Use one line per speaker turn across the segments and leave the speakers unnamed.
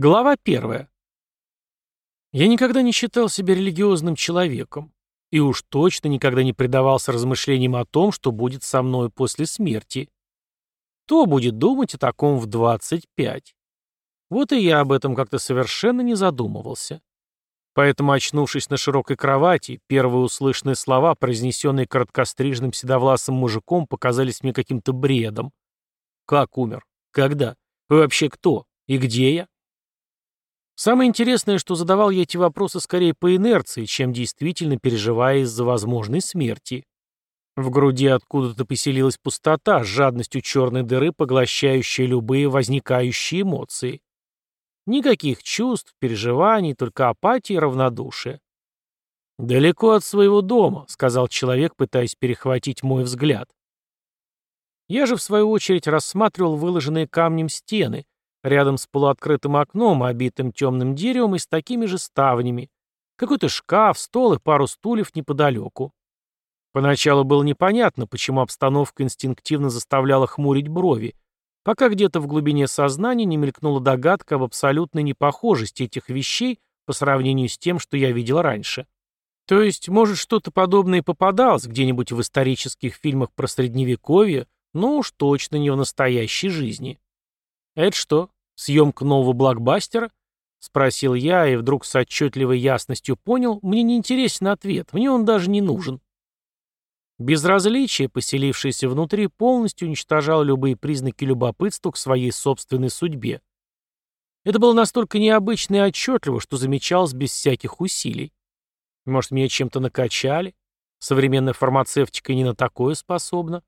Глава первая. Я никогда не считал себя религиозным человеком. И уж точно никогда не предавался размышлениям о том, что будет со мной после смерти. Кто будет думать о таком в 25? Вот и я об этом как-то совершенно не задумывался. Поэтому, очнувшись на широкой кровати, первые услышанные слова, произнесенные короткострижным седовласым мужиком, показались мне каким-то бредом. Как умер? Когда? Вы вообще кто? И где я? Самое интересное, что задавал я эти вопросы скорее по инерции, чем действительно переживая из-за возможной смерти. В груди откуда-то поселилась пустота с жадностью черной дыры, поглощающая любые возникающие эмоции. Никаких чувств, переживаний, только апатия и равнодушие. «Далеко от своего дома», — сказал человек, пытаясь перехватить мой взгляд. Я же, в свою очередь, рассматривал выложенные камнем стены, Рядом с полуоткрытым окном, обитым темным деревом и с такими же ставнями. Какой-то шкаф, стол и пару стульев неподалеку. Поначалу было непонятно, почему обстановка инстинктивно заставляла хмурить брови, пока где-то в глубине сознания не мелькнула догадка об абсолютной непохожести этих вещей по сравнению с тем, что я видел раньше. То есть, может, что-то подобное попадалось где-нибудь в исторических фильмах про Средневековье, но уж точно не в настоящей жизни. «Это что, съемка нового блокбастера?» — спросил я, и вдруг с отчетливой ясностью понял, мне не интересен ответ, мне он даже не нужен. Безразличие, поселившееся внутри, полностью уничтожало любые признаки любопытства к своей собственной судьбе. Это было настолько необычно и отчетливо, что замечалось без всяких усилий. Может, меня чем-то накачали? Современная фармацевтика не на такое способна?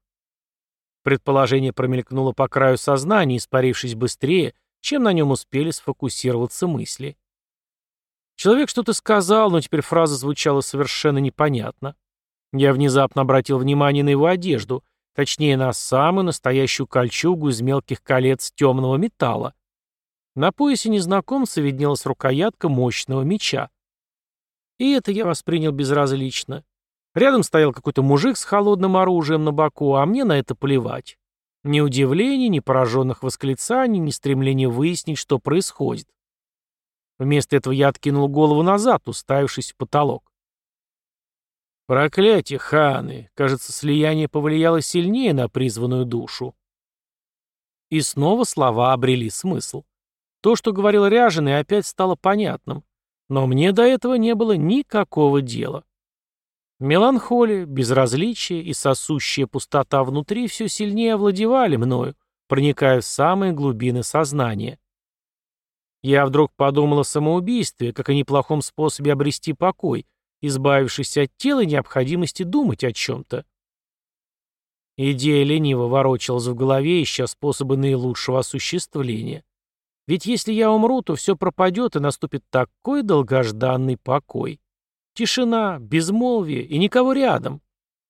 Предположение промелькнуло по краю сознания, испарившись быстрее, чем на нем успели сфокусироваться мысли. Человек что-то сказал, но теперь фраза звучала совершенно непонятно. Я внезапно обратил внимание на его одежду, точнее на самую настоящую кольчугу из мелких колец темного металла. На поясе незнакомца виднелась рукоятка мощного меча. И это я воспринял безразлично. Рядом стоял какой-то мужик с холодным оружием на боку, а мне на это плевать. Ни удивления, ни пораженных восклицаний, ни стремления выяснить, что происходит. Вместо этого я откинул голову назад, уставившись в потолок. Проклятие, ханы! Кажется, слияние повлияло сильнее на призванную душу. И снова слова обрели смысл. То, что говорил Ряженый, опять стало понятным. Но мне до этого не было никакого дела. Меланхолия, безразличие и сосущая пустота внутри все сильнее овладевали мною, проникая в самые глубины сознания. Я вдруг подумал о самоубийстве, как о неплохом способе обрести покой, избавившись от тела и необходимости думать о чем-то. Идея лениво ворочалась в голове, ища способы наилучшего осуществления. Ведь если я умру, то все пропадет, и наступит такой долгожданный покой. Тишина, безмолвие и никого рядом.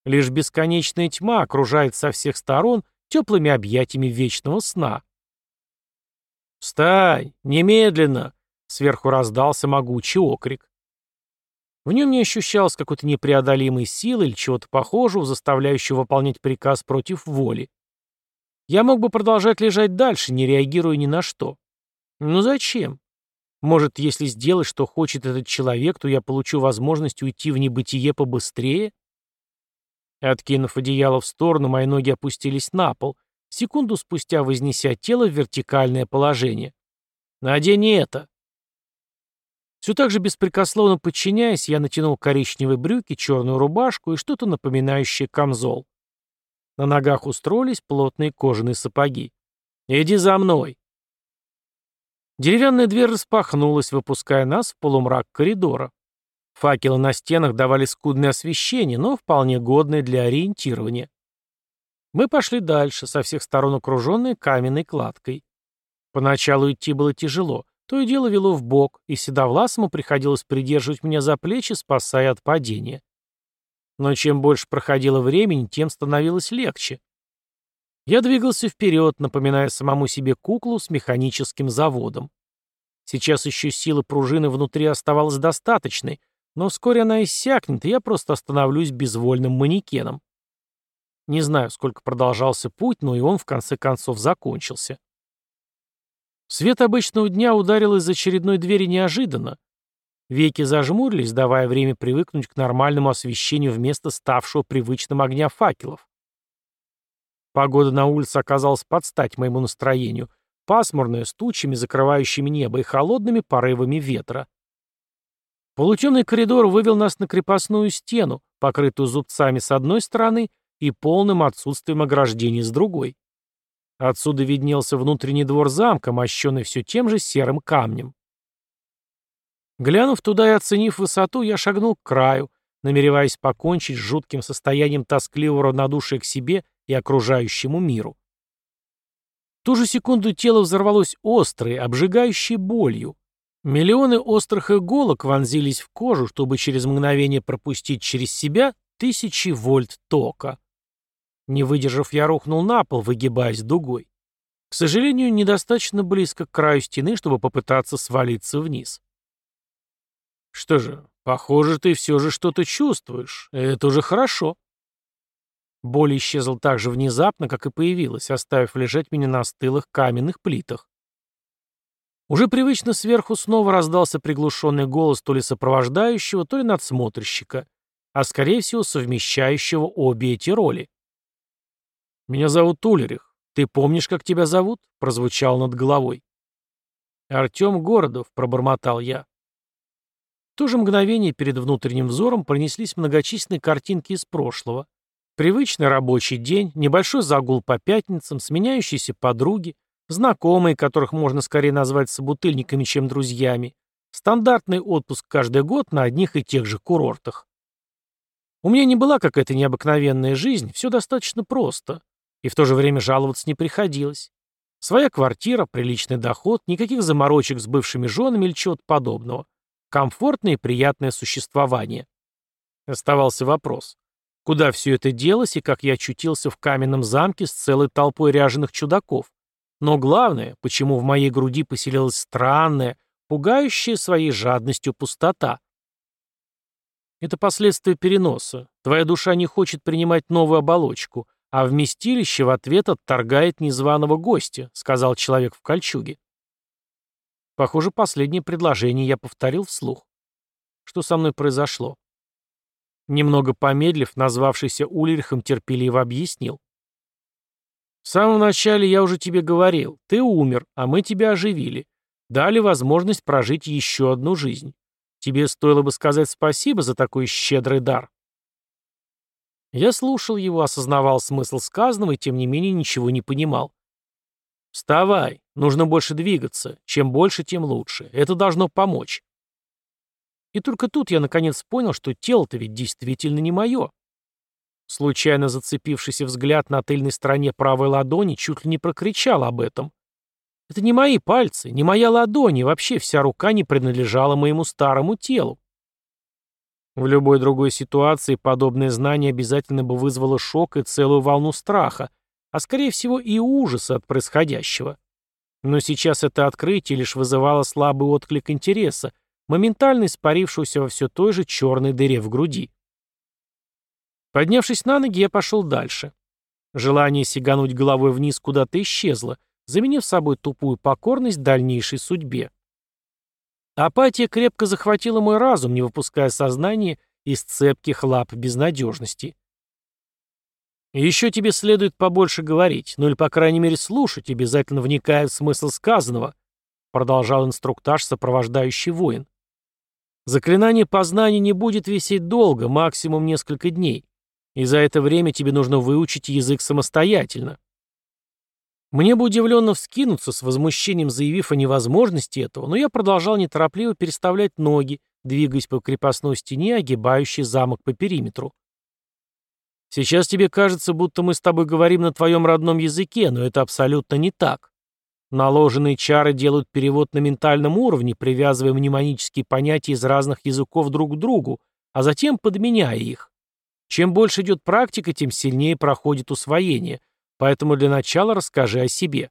Лишь бесконечная тьма окружает со всех сторон теплыми объятиями вечного сна. «Встань! Немедленно!» — сверху раздался могучий окрик. В нем не ощущалось какой-то непреодолимой силы или чего-то похожего, заставляющего выполнять приказ против воли. Я мог бы продолжать лежать дальше, не реагируя ни на что. Но зачем? Может, если сделать, что хочет этот человек, то я получу возможность уйти в небытие побыстрее? Откинув одеяло в сторону, мои ноги опустились на пол, секунду спустя вознеся тело в вертикальное положение. «Надень это!» Все так же беспрекословно подчиняясь, я натянул коричневые брюки, черную рубашку и что-то напоминающее камзол. На ногах устроились плотные кожаные сапоги. «Иди за мной!» Деревянная дверь распахнулась, выпуская нас в полумрак коридора. Факелы на стенах давали скудное освещение, но вполне годное для ориентирования. Мы пошли дальше, со всех сторон окруженные каменной кладкой. Поначалу идти было тяжело, то и дело вело в бок, и седовласому приходилось придерживать меня за плечи, спасая от падения. Но чем больше проходило времени, тем становилось легче. Я двигался вперед, напоминая самому себе куклу с механическим заводом. Сейчас еще силы пружины внутри оставалось достаточной, но вскоре она иссякнет, и я просто остановлюсь безвольным манекеном. Не знаю, сколько продолжался путь, но и он в конце концов закончился. Свет обычного дня ударил из очередной двери неожиданно. Веки зажмурились, давая время привыкнуть к нормальному освещению вместо ставшего привычным огня факелов. Погода на улице оказалась под стать моему настроению, пасмурная, с тучами, закрывающими небо и холодными порывами ветра. Полутемный коридор вывел нас на крепостную стену, покрытую зубцами с одной стороны и полным отсутствием ограждений с другой. Отсюда виднелся внутренний двор замка, мощенный все тем же серым камнем. Глянув туда и оценив высоту, я шагнул к краю, намереваясь покончить с жутким состоянием тоскливого равнодушия к себе и окружающему миру. В ту же секунду тело взорвалось острой, обжигающей болью. Миллионы острых иголок вонзились в кожу, чтобы через мгновение пропустить через себя тысячи вольт тока. Не выдержав, я рухнул на пол, выгибаясь дугой. К сожалению, недостаточно близко к краю стены, чтобы попытаться свалиться вниз. Что же, похоже, ты все же что-то чувствуешь. Это уже хорошо. Боль исчезла так же внезапно, как и появилась, оставив лежать меня на стылых каменных плитах. Уже привычно сверху снова раздался приглушенный голос то ли сопровождающего, то ли надсмотрщика, а скорее всего совмещающего обе эти роли. «Меня зовут Улерих. Ты помнишь, как тебя зовут?» — прозвучал над головой. «Артем Городов», — пробормотал я. В то же мгновение перед внутренним взором пронеслись многочисленные картинки из прошлого. Привычный рабочий день, небольшой загул по пятницам, сменяющиеся подруги, знакомые, которых можно скорее назвать собутыльниками, чем друзьями, стандартный отпуск каждый год на одних и тех же курортах. У меня не была какая-то необыкновенная жизнь, все достаточно просто. И в то же время жаловаться не приходилось. Своя квартира, приличный доход, никаких заморочек с бывшими женами или чего-то подобного. Комфортное и приятное существование. Оставался вопрос. Куда все это делось и как я очутился в каменном замке с целой толпой ряженых чудаков? Но главное, почему в моей груди поселилась странная, пугающая своей жадностью пустота? Это последствия переноса. Твоя душа не хочет принимать новую оболочку, а вместилище в ответ отторгает незваного гостя, сказал человек в кольчуге. Похоже, последнее предложение я повторил вслух. Что со мной произошло? Немного помедлив, назвавшийся Ульрихом терпеливо объяснил. «В самом начале я уже тебе говорил, ты умер, а мы тебя оживили. Дали возможность прожить еще одну жизнь. Тебе стоило бы сказать спасибо за такой щедрый дар». Я слушал его, осознавал смысл сказанного и тем не менее ничего не понимал. «Вставай, нужно больше двигаться. Чем больше, тем лучше. Это должно помочь». И только тут я наконец понял, что тело-то ведь действительно не мое. Случайно зацепившийся взгляд на тыльной стороне правой ладони чуть ли не прокричал об этом. Это не мои пальцы, не моя ладонь, и вообще вся рука не принадлежала моему старому телу. В любой другой ситуации подобное знание обязательно бы вызвало шок и целую волну страха, а скорее всего и ужаса от происходящего. Но сейчас это открытие лишь вызывало слабый отклик интереса, моментально испарившуюся во все той же черной дыре в груди. Поднявшись на ноги, я пошел дальше. Желание сигануть головой вниз куда-то исчезло, заменив собой тупую покорность дальнейшей судьбе. Апатия крепко захватила мой разум, не выпуская сознание из цепких лап безнадежности. «Еще тебе следует побольше говорить, ну или, по крайней мере, слушать, обязательно вникая в смысл сказанного», продолжал инструктаж сопровождающий воин. Заклинание познания не будет висеть долго, максимум несколько дней. И за это время тебе нужно выучить язык самостоятельно. Мне бы удивленно вскинуться, с возмущением заявив о невозможности этого, но я продолжал неторопливо переставлять ноги, двигаясь по крепостной стене, огибающей замок по периметру. Сейчас тебе кажется, будто мы с тобой говорим на твоем родном языке, но это абсолютно не так. Наложенные чары делают перевод на ментальном уровне, привязывая мнемонические понятия из разных языков друг к другу, а затем подменяя их. Чем больше идет практика, тем сильнее проходит усвоение, поэтому для начала расскажи о себе.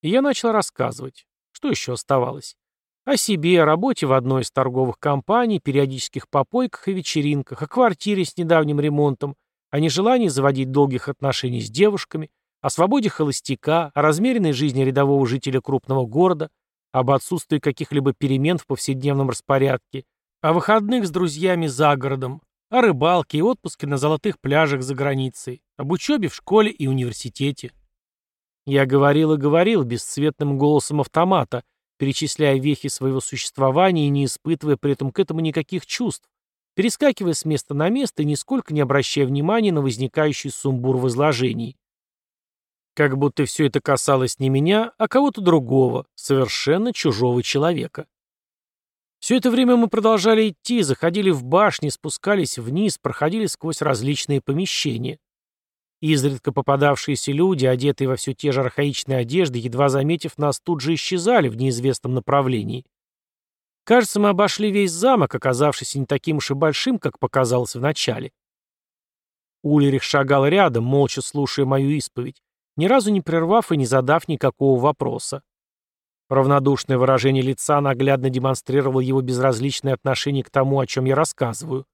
Я начал рассказывать. Что еще оставалось? О себе, о работе в одной из торговых компаний, периодических попойках и вечеринках, о квартире с недавним ремонтом, о нежелании заводить долгих отношений с девушками, о свободе холостяка, о размеренной жизни рядового жителя крупного города, об отсутствии каких-либо перемен в повседневном распорядке, о выходных с друзьями за городом, о рыбалке и отпуске на золотых пляжах за границей, об учебе в школе и университете. Я говорил и говорил бесцветным голосом автомата, перечисляя вехи своего существования и не испытывая при этом к этому никаких чувств, перескакивая с места на место и нисколько не обращая внимания на возникающий сумбур в изложении. Как будто все это касалось не меня, а кого-то другого, совершенно чужого человека. Все это время мы продолжали идти, заходили в башни, спускались вниз, проходили сквозь различные помещения. Изредка попадавшиеся люди, одетые во все те же архаичные одежды, едва заметив нас, тут же исчезали в неизвестном направлении. Кажется, мы обошли весь замок, оказавшись не таким уж и большим, как показалось вначале. Улерих шагал рядом, молча слушая мою исповедь, ни разу не прервав и не задав никакого вопроса. Равнодушное выражение лица наглядно демонстрировало его безразличное отношение к тому, о чем я рассказываю.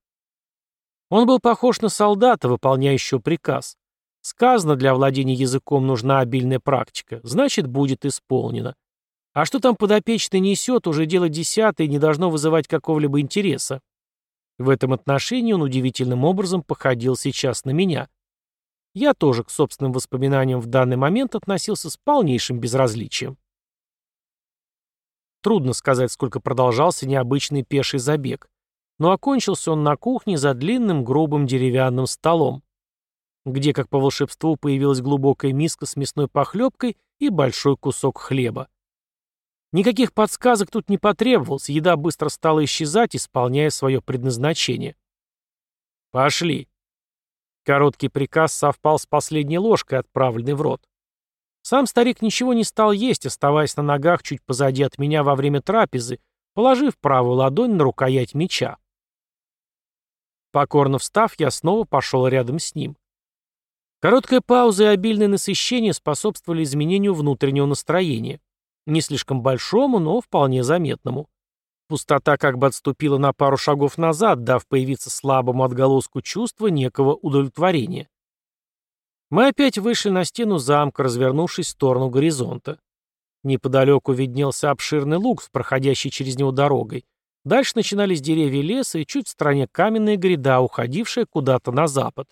Он был похож на солдата, выполняющего приказ. Сказано, для владения языком нужна обильная практика, значит, будет исполнено. А что там подопечный несет, уже дело десятое и не должно вызывать какого-либо интереса. В этом отношении он удивительным образом походил сейчас на меня. Я тоже к собственным воспоминаниям в данный момент относился с полнейшим безразличием. Трудно сказать, сколько продолжался необычный пеший забег. Но окончился он на кухне за длинным грубым деревянным столом, где, как по волшебству, появилась глубокая миска с мясной похлебкой и большой кусок хлеба. Никаких подсказок тут не потребовалось, еда быстро стала исчезать, исполняя свое предназначение. «Пошли». Короткий приказ совпал с последней ложкой, отправленной в рот. Сам старик ничего не стал есть, оставаясь на ногах чуть позади от меня во время трапезы, положив правую ладонь на рукоять меча. Покорно встав, я снова пошел рядом с ним. Короткая пауза и обильное насыщение способствовали изменению внутреннего настроения. Не слишком большому, но вполне заметному. Пустота как бы отступила на пару шагов назад, дав появиться слабому отголоску чувства некого удовлетворения. Мы опять вышли на стену замка, развернувшись в сторону горизонта. Неподалеку виднелся обширный луг с проходящей через него дорогой. Дальше начинались деревья леса и чуть в стороне каменная гряда, уходившая куда-то на запад.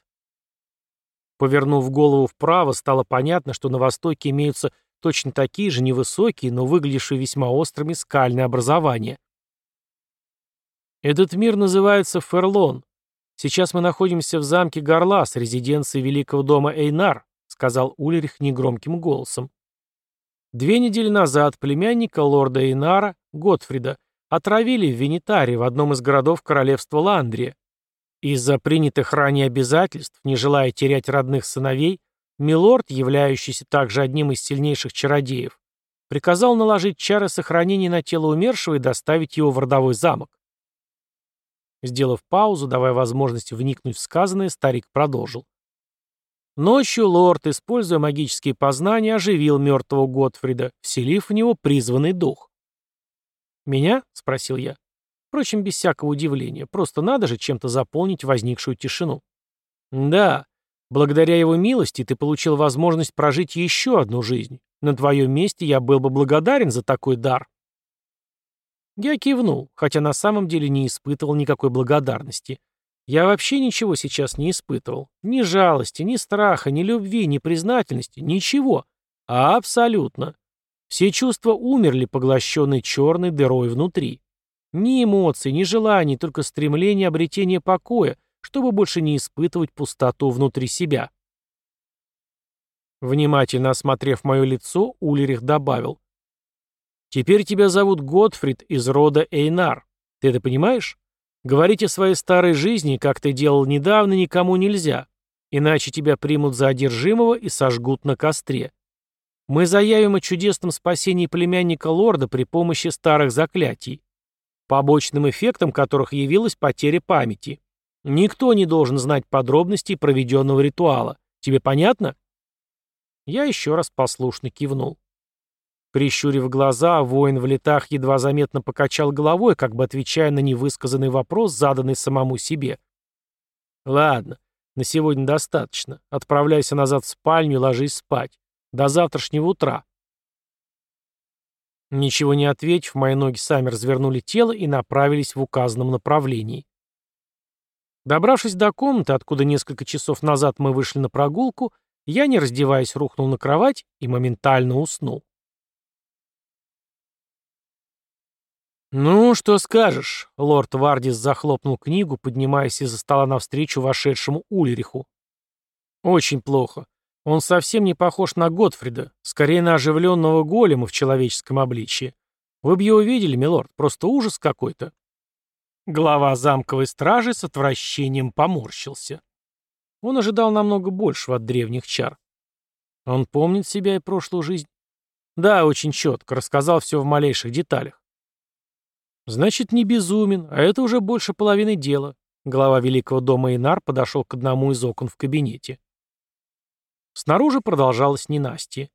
Повернув голову вправо, стало понятно, что на востоке имеются точно такие же невысокие, но выглядевшие весьма острыми скальные образования. Этот мир называется Ферлон, «Сейчас мы находимся в замке Гарлас, резиденции великого дома Эйнар», сказал Ульрих негромким голосом. Две недели назад племянника лорда Эйнара, Готфрида, отравили в Венитаре, в одном из городов королевства Ландрия. Из-за принятых ранее обязательств, не желая терять родных сыновей, Милорд, являющийся также одним из сильнейших чародеев, приказал наложить чары сохранения на тело умершего и доставить его в родовой замок. Сделав паузу, давая возможность вникнуть в сказанное, старик продолжил. Ночью лорд, используя магические познания, оживил мертвого Готфрида, вселив в него призванный дух. «Меня?» — спросил я. Впрочем, без всякого удивления. Просто надо же чем-то заполнить возникшую тишину. «Да. Благодаря его милости ты получил возможность прожить еще одну жизнь. На твоем месте я был бы благодарен за такой дар». Я кивнул, хотя на самом деле не испытывал никакой благодарности. Я вообще ничего сейчас не испытывал. Ни жалости, ни страха, ни любви, ни признательности, ничего. А абсолютно. Все чувства умерли, поглощенные черной дырой внутри. Ни эмоций, ни желаний, только стремление обретения покоя, чтобы больше не испытывать пустоту внутри себя. Внимательно осмотрев мое лицо, Улерих добавил. Теперь тебя зовут Готфрид из рода Эйнар. Ты это понимаешь? Говорить о своей старой жизни, как ты делал недавно, никому нельзя. Иначе тебя примут за одержимого и сожгут на костре. Мы заявим о чудесном спасении племянника лорда при помощи старых заклятий, побочным эффектом которых явилась потеря памяти. Никто не должен знать подробностей проведенного ритуала. Тебе понятно? Я еще раз послушно кивнул. Прищурив глаза, воин в летах едва заметно покачал головой, как бы отвечая на невысказанный вопрос, заданный самому себе. «Ладно, На сегодня достаточно. Отправляйся назад в спальню и ложись спать. До завтрашнего утра. Ничего не ответив, мои ноги сами развернули тело и направились в указанном направлении. Добравшись до комнаты, откуда несколько часов назад мы вышли на прогулку, я, не раздеваясь, рухнул на кровать и моментально уснул. «Ну, что скажешь?» — лорд Вардис захлопнул книгу, поднимаясь из-за стола навстречу вошедшему Ульриху. «Очень плохо. Он совсем не похож на Готфрида, скорее на оживленного голема в человеческом обличье. Вы бы его видели, милорд, просто ужас какой-то». Глава замковой стражи с отвращением поморщился. Он ожидал намного большего от древних чар. Он помнит себя и прошлую жизнь? Да, очень четко, рассказал все в малейших деталях. Значит, не безумен, а это уже больше половины дела. Глава Великого дома Инар подошел к одному из окон в кабинете. Снаружи продолжалось ненастье.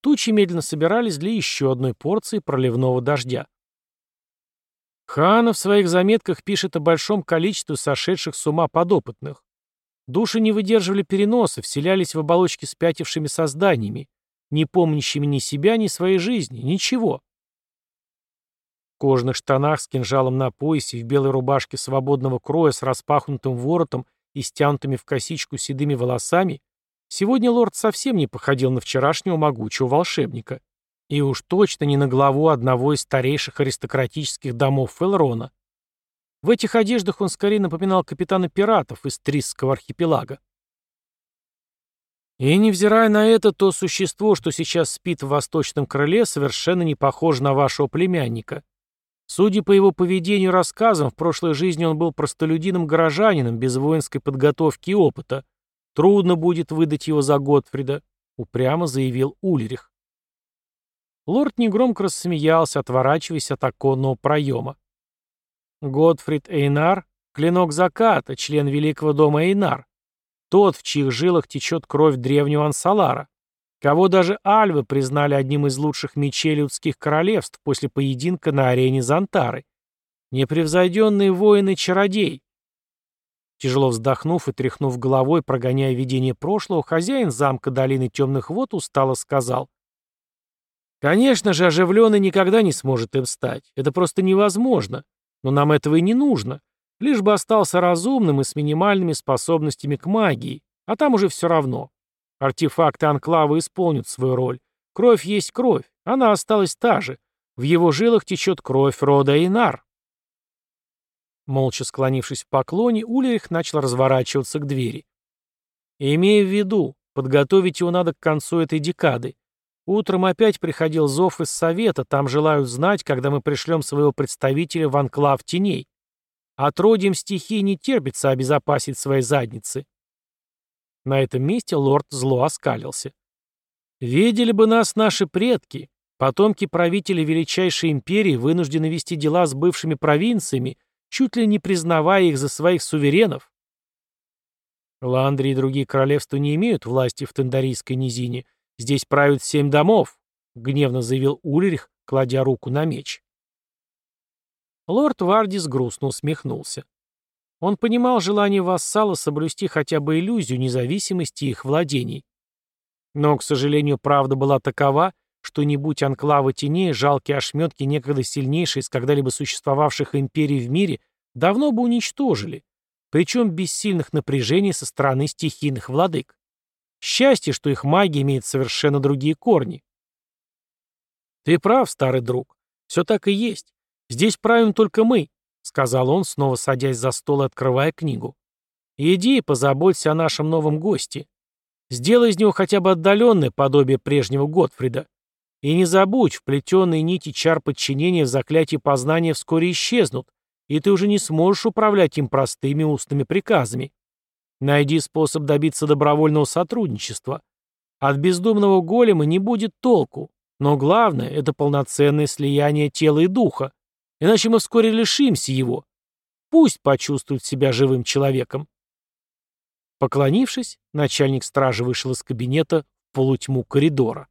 Тучи медленно собирались для еще одной порции проливного дождя. Хана в своих заметках пишет о большом количестве сошедших с ума подопытных. Души не выдерживали переноса, вселялись в оболочки спятившими созданиями, не помнящими ни себя, ни своей жизни, ничего. Кожаных штанах с кинжалом на поясе, в белой рубашке свободного кроя с распахнутым воротом и стянутыми в косичку седыми волосами, сегодня лорд совсем не походил на вчерашнего могучего волшебника. И уж точно не на главу одного из старейших аристократических домов Фелрона. В этих одеждах он скорее напоминал капитана пиратов из Трисского архипелага. И невзирая на это, то существо, что сейчас спит в Восточном Крыле, совершенно не похоже на вашего племянника. Судя по его поведению и рассказам, в прошлой жизни он был простолюдином-горожанином без воинской подготовки и опыта. Трудно будет выдать его за Готфрида, упрямо заявил Ульрих. Лорд негромко рассмеялся, отворачиваясь от оконного проема. Готфрид Эйнар — клинок заката, член Великого дома Эйнар. Тот, в чьих жилах течет кровь древнего Ансалара кого даже альвы признали одним из лучших мечей людских королевств после поединка на арене Зантары. Непревзойденный воин и чародей. Тяжело вздохнув и тряхнув головой, прогоняя видение прошлого, хозяин замка Долины Темных Вод устало сказал. «Конечно же, оживленный никогда не сможет им стать. Это просто невозможно. Но нам этого и не нужно. Лишь бы остался разумным и с минимальными способностями к магии. А там уже все равно. Артефакты Анклава исполнят свою роль. Кровь есть кровь, она осталась та же. В его жилах течет кровь рода Инар. Молча склонившись в поклоне, Ульрих начал разворачиваться к двери. «Имея в виду, подготовить его надо к концу этой декады. Утром опять приходил зов из Совета, там желают знать, когда мы пришлем своего представителя в Анклав Теней. Отродьем стихии не терпится обезопасить свои задницы. На этом месте лорд зло оскалился. «Видели бы нас наши предки, потомки правителей величайшей империи, вынуждены вести дела с бывшими провинциями, чуть ли не признавая их за своих суверенов. Ландрии и другие королевства не имеют власти в Тендарийской низине. Здесь правят семь домов», — гневно заявил Ульрих, кладя руку на меч. Лорд Вардис грустно усмехнулся. Он понимал желание вассала соблюсти хотя бы иллюзию независимости их владений. Но, к сожалению, правда была такова, что не будь анклава теней, жалкие ошметки некогда сильнейшие из когда-либо существовавших империй в мире давно бы уничтожили, причем без сильных напряжений со стороны стихийных владык. Счастье, что их магия имеет совершенно другие корни. Ты прав, старый друг. Все так и есть. Здесь правим только мы, сказал он, снова садясь за стол и открывая книгу. «Иди и позаботься о нашем новом госте. Сделай из него хотя бы отдаленное подобие прежнего Готфрида. И не забудь, вплетенные нити чар подчинения в заклятие познания вскоре исчезнут, и ты уже не сможешь управлять им простыми устными приказами. Найди способ добиться добровольного сотрудничества. От бездумного голема не будет толку, но главное — это полноценное слияние тела и духа. Иначе мы вскоре лишимся его. Пусть почувствует себя живым человеком. Поклонившись, начальник стражи вышел из кабинета в полутьму коридора.